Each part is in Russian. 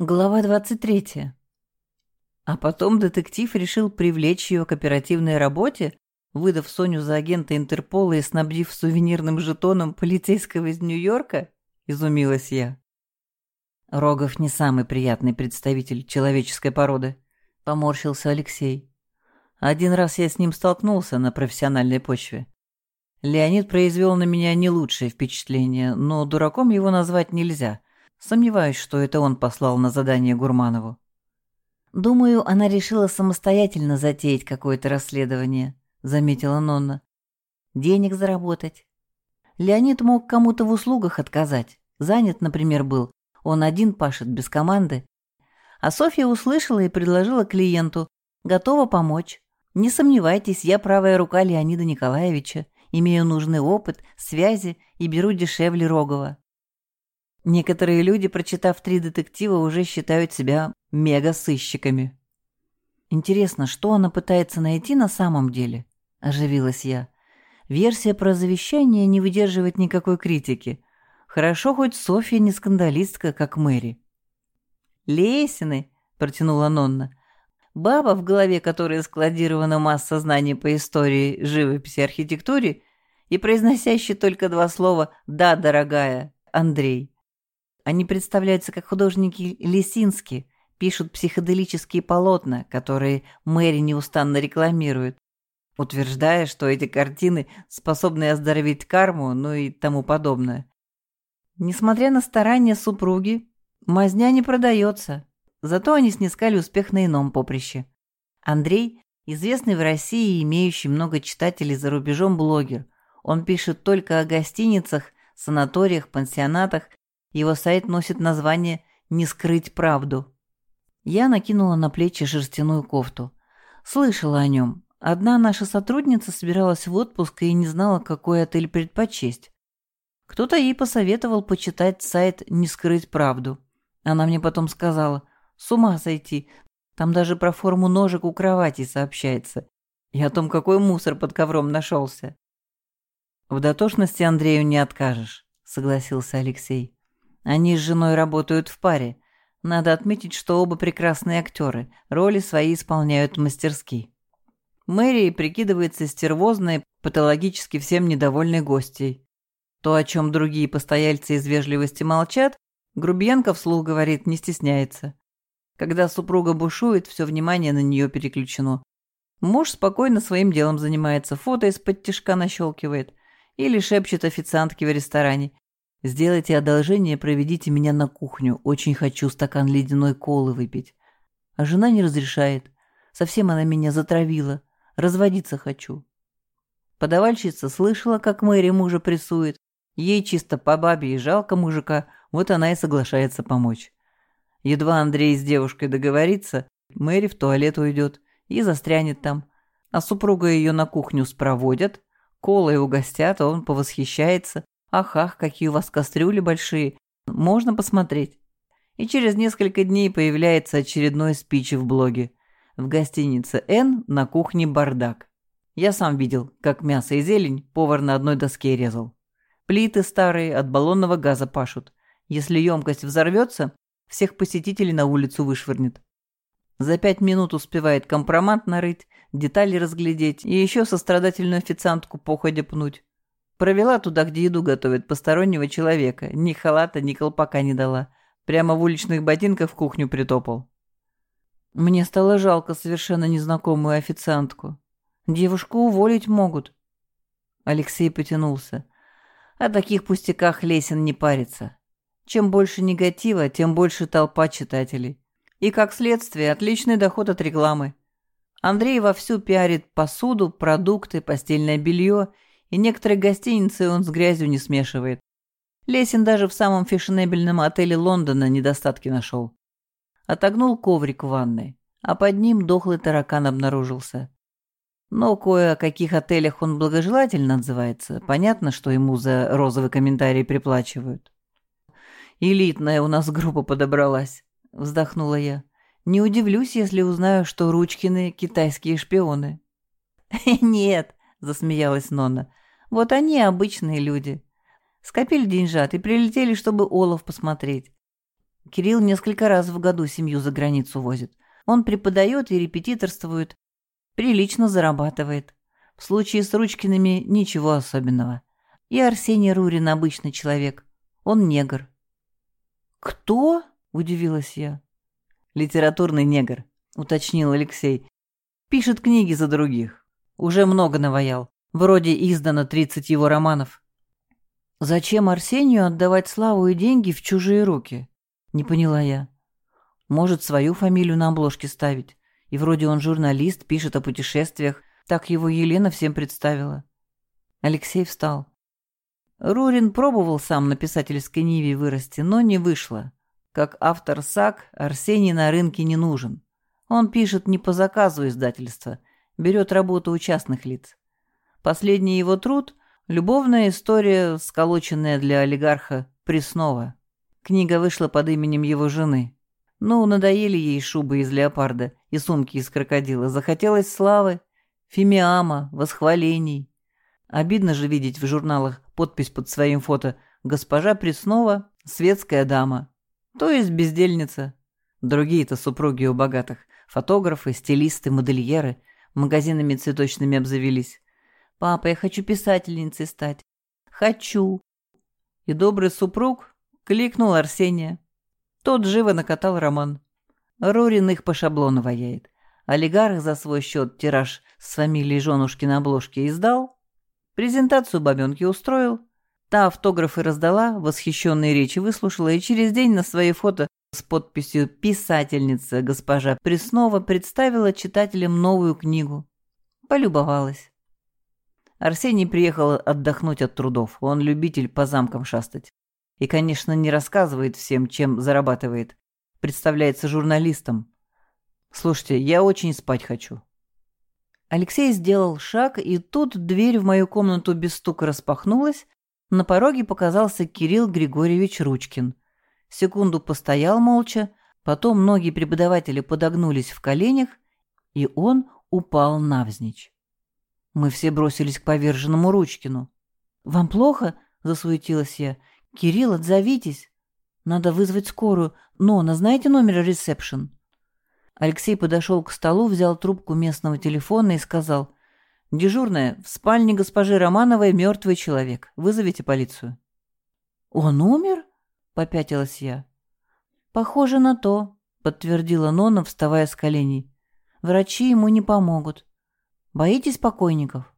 Глава 23. А потом детектив решил привлечь ее к оперативной работе, выдав Соню за агента Интерпола и снабдив сувенирным жетоном полицейского из Нью-Йорка, изумилась я. Рогов не самый приятный представитель человеческой породы, поморщился Алексей. Один раз я с ним столкнулся на профессиональной почве. Леонид произвел на меня не лучшее впечатление, но дураком его назвать нельзя — Сомневаюсь, что это он послал на задание Гурманову. «Думаю, она решила самостоятельно затеять какое-то расследование», — заметила Нонна. «Денег заработать». Леонид мог кому-то в услугах отказать. Занят, например, был. Он один пашет, без команды. А Софья услышала и предложила клиенту. Готова помочь. Не сомневайтесь, я правая рука Леонида Николаевича. Имею нужный опыт, связи и беру дешевле Рогова. Некоторые люди, прочитав три детектива, уже считают себя мега-сыщиками. «Интересно, что она пытается найти на самом деле?» – оживилась я. Версия про завещание не выдерживает никакой критики. Хорошо, хоть Софья не скандалистка, как Мэри. «Лесины», – протянула Нонна. «Баба, в голове которой складирована масса знаний по истории, живописи, архитектуре и произносящей только два слова «да, дорогая», Андрей. Они представляются как художники Лисински, пишут психоделические полотна, которые Мэри неустанно рекламирует, утверждая, что эти картины способны оздоровить карму, ну и тому подобное. Несмотря на старания супруги, мазня не продается, зато они снискали успех на ином поприще. Андрей – известный в России и имеющий много читателей за рубежом блогер. Он пишет только о гостиницах, санаториях, пансионатах его сайт носит название «Не скрыть правду». Я накинула на плечи шерстяную кофту. Слышала о нем. Одна наша сотрудница собиралась в отпуск и не знала, какой отель предпочесть. Кто-то ей посоветовал почитать сайт «Не скрыть правду». Она мне потом сказала, с ума сойти, там даже про форму ножек у кровати сообщается. И о том, какой мусор под ковром нашелся. В дотошности Андрею не откажешь, согласился Алексей. Они с женой работают в паре. Надо отметить, что оба прекрасные актеры, роли свои исполняют мастерски. Мэри прикидывается стервозной, патологически всем недовольной гостьей. То, о чем другие постояльцы из вежливости молчат, Грубьенко вслух говорит, не стесняется. Когда супруга бушует, все внимание на нее переключено. Муж спокойно своим делом занимается, фото из-под тишка нащелкивает или шепчет официантке в ресторане. Сделайте одолжение, проведите меня на кухню. Очень хочу стакан ледяной колы выпить. А жена не разрешает. Совсем она меня затравила. Разводиться хочу. Подавальщица слышала, как Мэри мужа прессует. Ей чисто по бабе и жалко мужика, вот она и соглашается помочь. Едва Андрей с девушкой договорится, Мэри в туалет уйдет и застрянет там. А супруга ее на кухню спроводят, колой угостят, а он повосхищается, Ах, ах, какие у вас кастрюли большие. Можно посмотреть. И через несколько дней появляется очередной спич в блоге. В гостинице «Н» на кухне бардак. Я сам видел, как мясо и зелень повар на одной доске резал. Плиты старые от баллонного газа пашут. Если емкость взорвется, всех посетителей на улицу вышвырнет. За пять минут успевает компромат нарыть, детали разглядеть и еще сострадательную официантку походя пнуть. Провела туда, где еду готовят, постороннего человека. Ни халата, ни колпака не дала. Прямо в уличных ботинках в кухню притопал. Мне стало жалко совершенно незнакомую официантку. Девушку уволить могут. Алексей потянулся. О таких пустяках Лесин не парится. Чем больше негатива, тем больше толпа читателей. И, как следствие, отличный доход от рекламы. Андрей вовсю пиарит посуду, продукты, постельное белье – и некоторые гостиницы он с грязью не смешивает. Лесин даже в самом фешенебельном отеле Лондона недостатки нашел. Отогнул коврик в ванной, а под ним дохлый таракан обнаружился. Но кое о каких отелях он благожелательно отзывается, понятно, что ему за розовый комментарий приплачивают. «Элитная у нас группа подобралась», — вздохнула я. «Не удивлюсь, если узнаю, что Ручкины — китайские шпионы». «Нет», — засмеялась Нонна, вот они обычные люди. Скопили деньжат и прилетели, чтобы Олов посмотреть. Кирилл несколько раз в году семью за границу возит. Он преподает и репетиторствует. Прилично зарабатывает. В случае с Ручкиными ничего особенного. И Арсений Рурин обычный человек. Он негр. «Кто?» – удивилась я. «Литературный негр», – уточнил Алексей. «Пишет книги за других. Уже много наваял. Вроде издано 30 его романов». «Зачем Арсению отдавать славу и деньги в чужие руки?» – не поняла я. «Может, свою фамилию на обложке ставить. И вроде он журналист, пишет о путешествиях. Так его Елена всем представила». Алексей встал. Рурин пробовал сам на писательской ниве вырасти, но не вышло. Как автор САК, Арсений на рынке не нужен. Он пишет не по заказу издательства, берет работу у частных лиц. Последний его труд – любовная история, сколоченная для олигарха Преснова. Книга вышла под именем его жены. Ну, надоели ей шубы из леопарда и сумки из крокодила. Захотелось славы, фимиама, восхвалений. Обидно же видеть в журналах подпись под своим фото «Госпожа Преснова, светская дама». То есть бездельница. Другие-то супруги у богатых. Фотографы, стилисты, модельеры. Магазинами цветочными обзавелись. «Папа, я хочу писательницей стать. Хочу». И добрый супруг кликнул Арсения. Тот живо накатал роман. Рурин их по шаблону ваяет. Олигарх за свой счет тираж с фамилией женушки на обложке издал, Презентацию бабенки устроил. Та автографы раздала, восхищенные речи выслушала и через день на свои фото с подписью «Писательница госпожа Преснова» представила читателям новую книгу. Полюбовалась. Арсений приехал отдохнуть от трудов. Он любитель по замкам шастать. И, конечно, не рассказывает всем, чем зарабатывает. Представляется журналистом. Слушайте, я очень спать хочу. Алексей сделал шаг, и тут дверь в мою комнату без стука распахнулась. На пороге показался Кирилл Григорьевич Ручкин. Секунду постоял молча, потом ноги преподавателя подогнулись в коленях, и он упал навзничь. Мы все бросились к поверженному Ручкину. «Вам плохо?» — засуетилась я. «Кирилл, отзовитесь! Надо вызвать скорую. Нона, знаете номер ресепшн?» Алексей подошел к столу, взял трубку местного телефона и сказал, «Дежурная, в спальне госпожи Романовой мертвый человек. Вызовите полицию». «Он умер?» — попятилась я. «Похоже на то», — подтвердила Нона, вставая с коленей. «Врачи ему не помогут. Боитесь покойников?»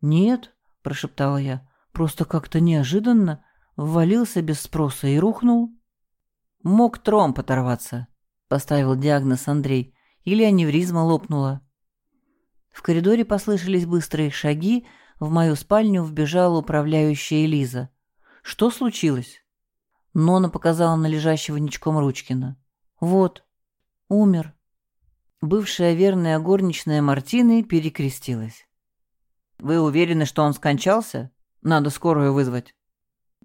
«Нет», — прошептала я, — «просто как-то неожиданно ввалился без спроса и рухнул». «Мог тромб оторваться», — поставил диагноз Андрей, — или аневризма лопнула. В коридоре послышались быстрые шаги, в мою спальню вбежала управляющая Элиза. «Что случилось?» Нона показала на лежащего ничком Ручкина. «Вот, умер». Бывшая верная горничная Мартины перекрестилась. «Вы уверены, что он скончался? Надо скорую вызвать».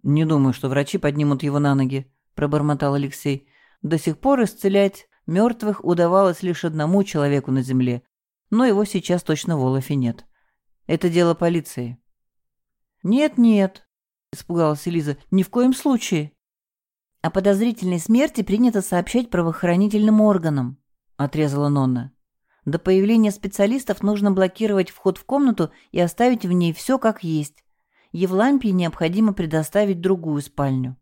«Не думаю, что врачи поднимут его на ноги», — пробормотал Алексей. До сих пор исцелять мертвых удавалось лишь одному человеку на земле, но его сейчас точно в Олафе нет. Это дело полиции. «Нет-нет», — испугалась Элиза, — «ни в коем случае». «О подозрительной смерти принято сообщать правоохранительным органам», — отрезала Нонна. «До появления специалистов нужно блокировать вход в комнату и оставить в ней все как есть. Евлампии необходимо предоставить другую спальню».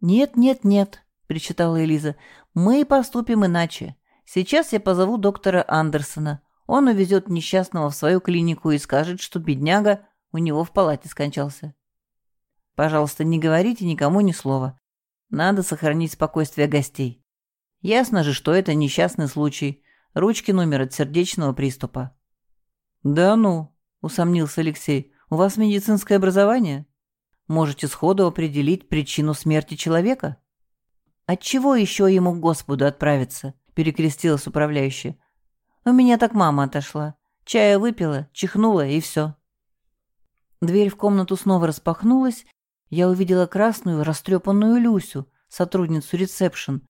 «Нет, нет, нет», — причитала Элиза. «Мы поступим иначе. Сейчас я позову доктора Андерсона. Он увезет несчастного в свою клинику и скажет, что бедняга у него в палате скончался. Пожалуйста, не говорите никому ни слова. Надо сохранить спокойствие гостей. Ясно же, что это несчастный случай. Ручки номер от сердечного приступа». «Да ну», — усомнился Алексей, — «у вас медицинское образование? Можете сходу определить причину смерти человека?» «Отчего еще ему к Господу отправиться?» — перекрестилась управляющая. «У меня так мама отошла. Чая выпила, чихнула, и все». Дверь в комнату снова распахнулась. Я увидела красную, растрепанную Люсю, сотрудницу ресепшн.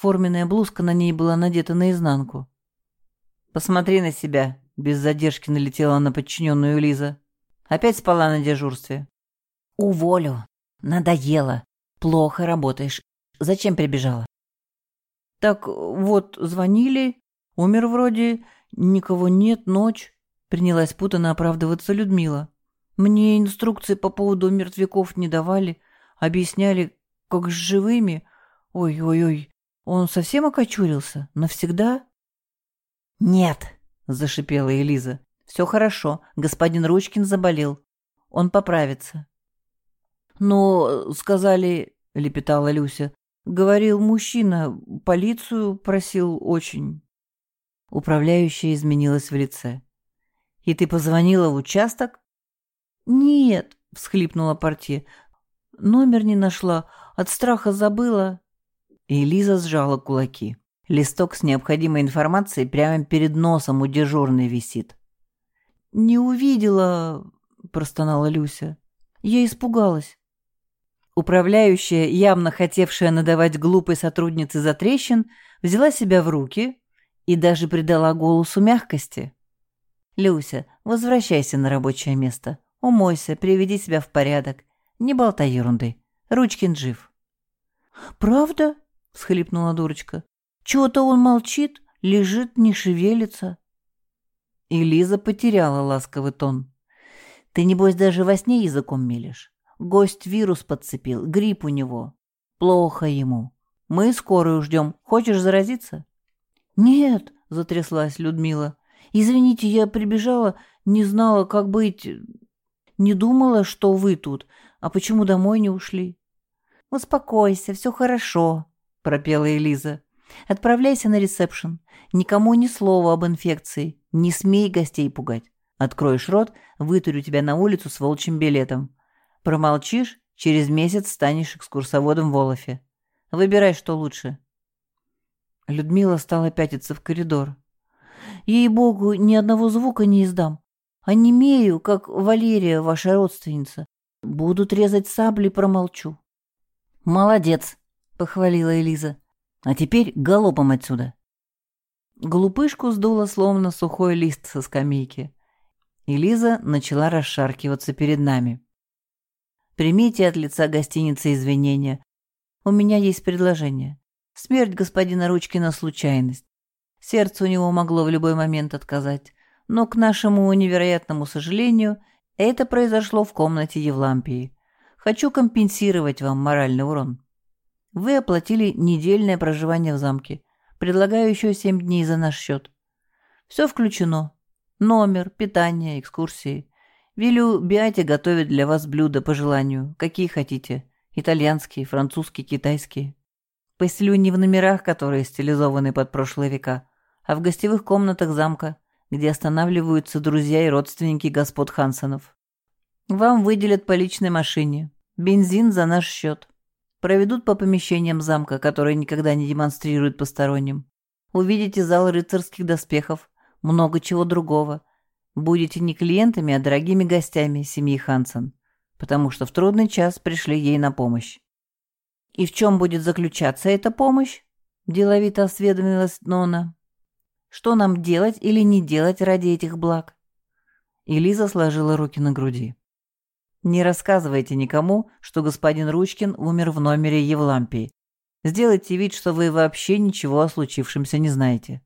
Форменная блузка на ней была надета наизнанку. «Посмотри на себя», — без задержки налетела на подчиненную Лиза. «Опять спала на дежурстве». «Уволю. Надоело. Плохо работаешь. Зачем прибежала? Так вот, звонили, умер вроде, никого нет, ночь. Принялась путанно оправдываться Людмила. Мне инструкции по поводу мертвяков не давали, объясняли, как с живыми. Ой-ой-ой, он совсем окочурился? Навсегда? Нет, зашипела Элиза. Все хорошо, господин Ручкин заболел. Он поправится. Но, сказали, лепетала Люся, говорил мужчина, полицию просил очень. Управляющая изменилась в лице. «И ты позвонила в участок?» «Нет», — всхлипнула портье. «Номер не нашла, от страха забыла». И сжала кулаки. Листок с необходимой информацией прямо перед носом у дежурной висит. «Не увидела», — простонала Люся. «Я испугалась». Управляющая, явно хотевшая надавать глупой сотруднице за трещин, взяла себя в руки и даже придала голосу мягкости. «Люся, возвращайся на рабочее место. Умойся, приведи себя в порядок. Не болтай ерунды. Ручкин жив». «Правда?» — всхлипнула дурочка. «Чего-то он молчит, лежит, не шевелится». И Лиза потеряла ласковый тон. «Ты, небось, даже во сне языком мелешь. Гость вирус подцепил, грипп у него. Плохо ему. Мы скорую ждем. Хочешь заразиться?» «Нет», — затряслась Людмила. «Извините, я прибежала, не знала, как быть. Не думала, что вы тут. А почему домой не ушли?» «Успокойся, все хорошо», — пропела Элиза. «Отправляйся на ресепшн. Никому ни слова об инфекции. Не смей гостей пугать. Откроешь рот, вытурю тебя на улицу с волчьим билетом. Промолчишь, через месяц станешь экскурсоводом в Олафе. Выбирай, что лучше. Людмила стала пятиться в коридор. Ей-богу, ни одного звука не издам. Не имею, как Валерия, ваша родственница. Будут резать сабли, промолчу. Молодец, похвалила Элиза. А теперь галопом отсюда. Глупышку сдуло словно сухой лист со скамейки. Элиза начала расшаркиваться перед нами. Примите от лица гостиницы извинения. У меня есть предложение. Смерть господина Ручкина – случайность. Сердце у него могло в любой момент отказать. Но, к нашему невероятному сожалению, это произошло в комнате Евлампии. Хочу компенсировать вам моральный урон. Вы оплатили недельное проживание в замке. Предлагаю еще семь дней за наш счет. Все включено. Номер, питание, экскурсии. Велю Биате готовить для вас блюда по желанию, какие хотите. Итальянские, французские, китайские. Поселю не в номерах, которые стилизованы под прошлые века, а в гостевых комнатах замка, где останавливаются друзья и родственники господ Хансонов. Вам выделят по личной машине. Бензин за наш счет. Проведут по помещениям замка, которые никогда не демонстрируют посторонним. Увидите зал рыцарских доспехов, много чего другого – будете не клиентами, а дорогими гостями семьи Хансон, потому что в трудный час пришли ей на помощь. «И в чем будет заключаться эта помощь?» – деловито осведомилась Нона. «Что нам делать или не делать ради этих благ?» И Лиза сложила руки на груди. «Не рассказывайте никому, что господин Ручкин умер в номере Евлампии. Сделайте вид, что вы вообще ничего о случившемся не знаете».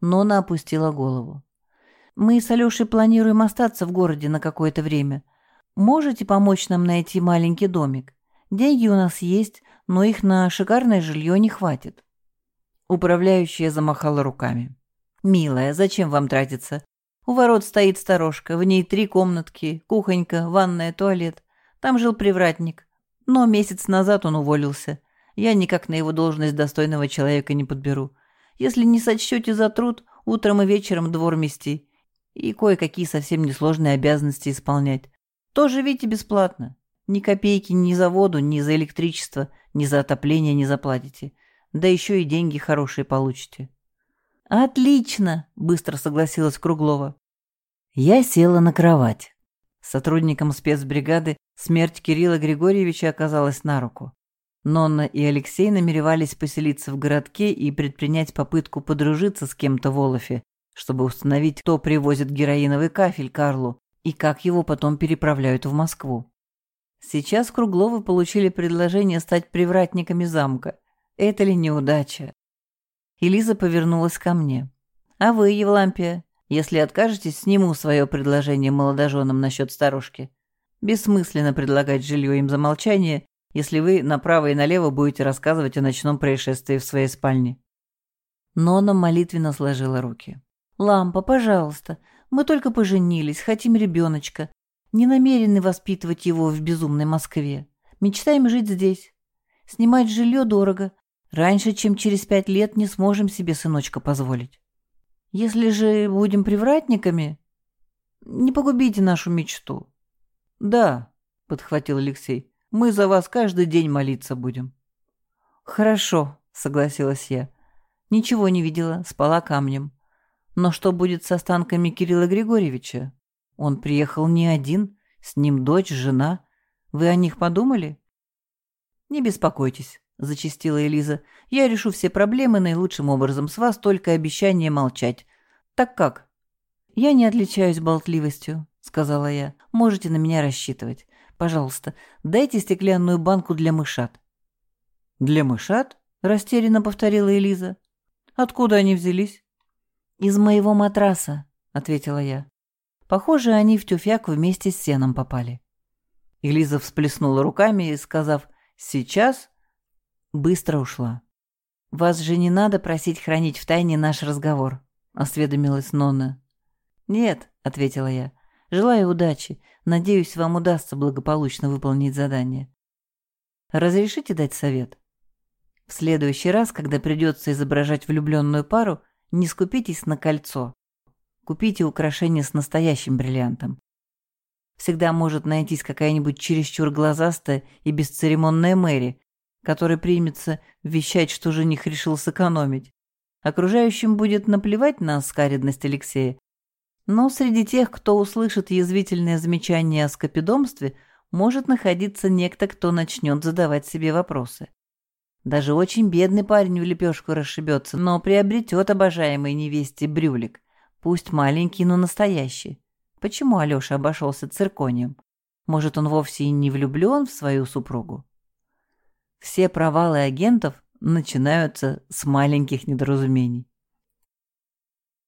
Нона опустила голову. Мы с Алешей планируем остаться в городе на какое-то время. Можете помочь нам найти маленький домик? Деньги у нас есть, но их на шикарное жилье не хватит». Управляющая замахала руками. «Милая, зачем вам тратиться? У ворот стоит сторожка, в ней три комнатки, кухонька, ванная, туалет. Там жил привратник. Но месяц назад он уволился. Я никак на его должность достойного человека не подберу. Если не сочтете за труд, утром и вечером двор мести и кое-какие совсем несложные обязанности исполнять. Ведь и бесплатно. Ни копейки ни за воду, ни за электричество, ни за отопление не заплатите. Да еще и деньги хорошие получите. «Отлично!» – быстро согласилась Круглова. Я села на кровать. Сотрудникам спецбригады смерть Кирилла Григорьевича оказалась на руку. Нонна и Алексей намеревались поселиться в городке и предпринять попытку подружиться с кем-то в Олафе, чтобы установить, кто привозит героиновый кафель Карлу и как его потом переправляют в Москву. Сейчас Кругловы получили предложение стать привратниками замка. Это ли неудача? Элиза повернулась ко мне. А вы, Евлампия, если откажетесь, сниму свое предложение молодоженам насчет старушки. Бессмысленно предлагать жилье им за молчание, если вы направо и налево будете рассказывать о ночном происшествии в своей спальне. Нона молитвенно сложила руки. «Лампа, пожалуйста, мы только поженились, хотим ребеночка. Не намерены воспитывать его в безумной Москве. Мечтаем жить здесь. Снимать жилье дорого. Раньше, чем через пять лет, не сможем себе сыночка позволить. Если же будем привратниками, не погубите нашу мечту. Да, подхватил Алексей, мы за вас каждый день молиться будем. Хорошо, согласилась я. Ничего не видела, спала камнем. Но что будет с останками Кирилла Григорьевича? Он приехал не один, с ним дочь, жена. Вы о них подумали? Не беспокойтесь, зачастила Элиза. Я решу все проблемы наилучшим образом. С вас только обещание молчать. Так как? Я не отличаюсь болтливостью, сказала я. Можете на меня рассчитывать. Пожалуйста, дайте стеклянную банку для мышат. Для мышат? растерянно повторила Элиза. Откуда они взялись? Из моего матраса, ответила я. Похоже, они в тюфяк вместе с сеном попали. Элиза всплеснула руками и, сказав «сейчас», быстро ушла. «Вас же не надо просить хранить в тайне наш разговор», — осведомилась Нонна. «Нет», — ответила я. «Желаю удачи. Надеюсь, вам удастся благополучно выполнить задание». «Разрешите дать совет?» «В следующий раз, когда придется изображать влюбленную пару, не скупитесь на кольцо. Купите украшение с настоящим бриллиантом. Всегда может найтись какая-нибудь чересчур глазастая и бесцеремонная Мэри, которая примется вещать, что жених решил сэкономить. Окружающим будет наплевать на скаредность Алексея. Но среди тех, кто услышит язвительное замечание о скопидомстве, может находиться некто, кто начнет задавать себе вопросы. Даже очень бедный парень в лепешку расшибется, но приобретет обожаемой невесте брюлик. Пусть маленький, но настоящий. Почему Алёша обошелся цирконием? Может, он вовсе и не влюблен в свою супругу? Все провалы агентов начинаются с маленьких недоразумений.